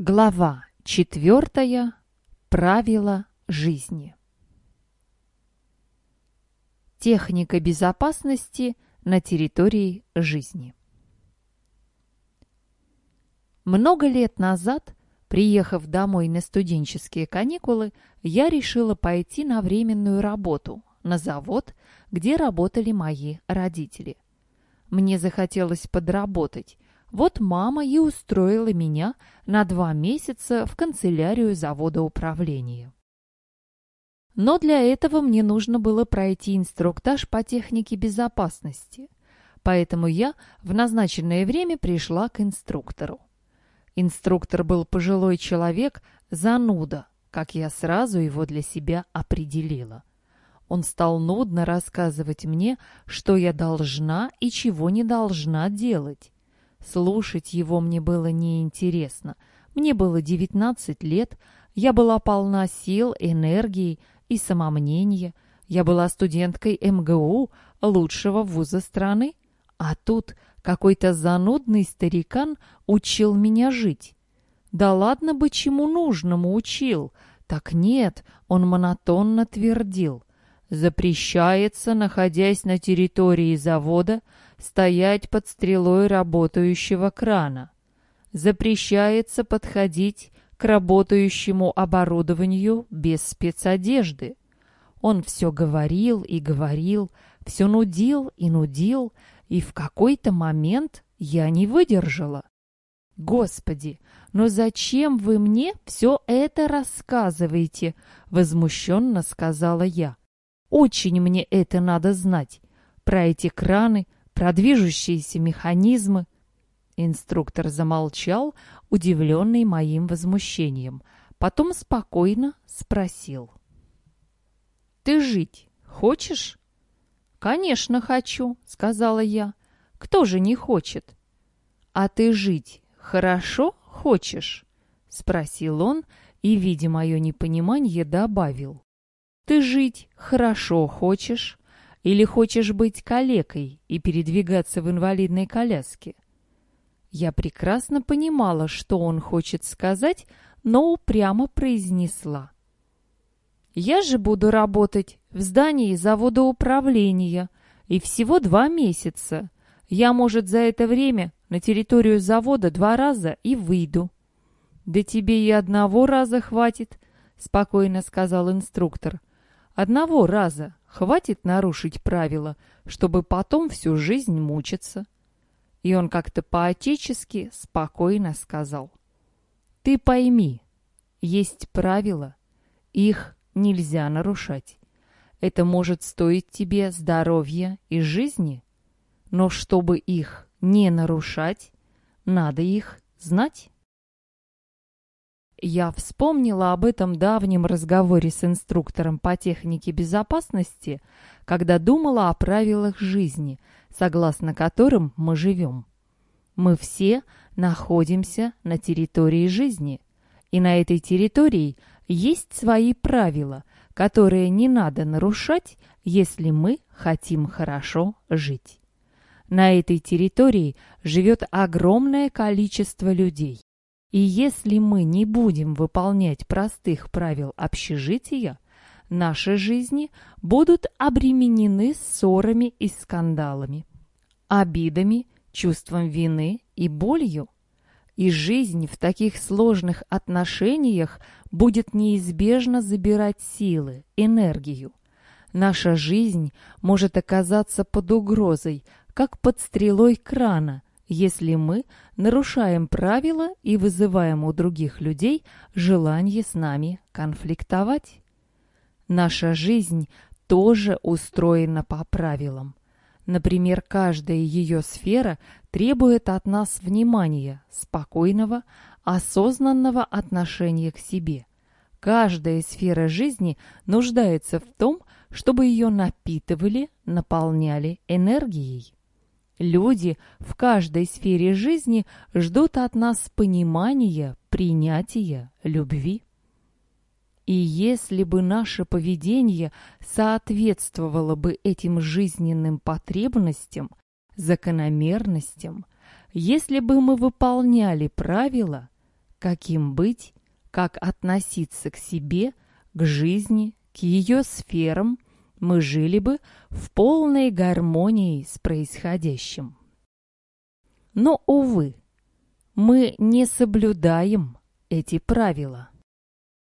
Глава четвертая. Правила жизни. Техника безопасности на территории жизни. Много лет назад, приехав домой на студенческие каникулы, я решила пойти на временную работу на завод, где работали мои родители. Мне захотелось подработать, вот мама и устроила меня на два месяца в канцелярию завода управления. Но для этого мне нужно было пройти инструктаж по технике безопасности, поэтому я в назначенное время пришла к инструктору. Инструктор был пожилой человек, зануда, как я сразу его для себя определила. Он стал нудно рассказывать мне, что я должна и чего не должна делать. Слушать его мне было неинтересно. Мне было 19 лет, я была полна сил, энергии и самомнения. Я была студенткой МГУ, лучшего вуза страны. А тут какой-то занудный старикан учил меня жить. Да ладно бы чему нужному учил. Так нет, он монотонно твердил. Запрещается, находясь на территории завода, стоять под стрелой работающего крана. Запрещается подходить к работающему оборудованию без спецодежды. Он все говорил и говорил, все нудил и нудил, и в какой-то момент я не выдержала. «Господи, но зачем вы мне все это рассказываете?» — возмущенно сказала я. «Очень мне это надо знать. Про эти краны, про движущиеся механизмы. Инструктор замолчал, удивленный моим возмущением. Потом спокойно спросил. «Ты жить хочешь?» «Конечно хочу», — сказала я. «Кто же не хочет?» «А ты жить хорошо хочешь?» — спросил он и, видя мое непонимание, добавил. «Ты жить хорошо хочешь?» Или хочешь быть калекой и передвигаться в инвалидной коляске?» Я прекрасно понимала, что он хочет сказать, но упрямо произнесла. «Я же буду работать в здании завода управления, и всего два месяца. Я, может, за это время на территорию завода два раза и выйду». «Да тебе и одного раза хватит», — спокойно сказал инструктор. «Одного раза, Хватит нарушить правила, чтобы потом всю жизнь мучиться. И он как-то по-отечески спокойно сказал. Ты пойми, есть правила, их нельзя нарушать. Это может стоить тебе здоровья и жизни, но чтобы их не нарушать, надо их знать. Я вспомнила об этом давнем разговоре с инструктором по технике безопасности, когда думала о правилах жизни, согласно которым мы живем. Мы все находимся на территории жизни, и на этой территории есть свои правила, которые не надо нарушать, если мы хотим хорошо жить. На этой территории живет огромное количество людей. И если мы не будем выполнять простых правил общежития, наши жизни будут обременены ссорами и скандалами, обидами, чувством вины и болью. И жизнь в таких сложных отношениях будет неизбежно забирать силы, энергию. Наша жизнь может оказаться под угрозой, как под стрелой крана – если мы нарушаем правила и вызываем у других людей желание с нами конфликтовать. Наша жизнь тоже устроена по правилам. Например, каждая ее сфера требует от нас внимания, спокойного, осознанного отношения к себе. Каждая сфера жизни нуждается в том, чтобы ее напитывали, наполняли энергией. Люди в каждой сфере жизни ждут от нас понимания, принятия, любви. И если бы наше поведение соответствовало бы этим жизненным потребностям, закономерностям, если бы мы выполняли правила, каким быть, как относиться к себе, к жизни, к ее сферам, мы жили бы в полной гармонии с происходящим. Но, увы, мы не соблюдаем эти правила.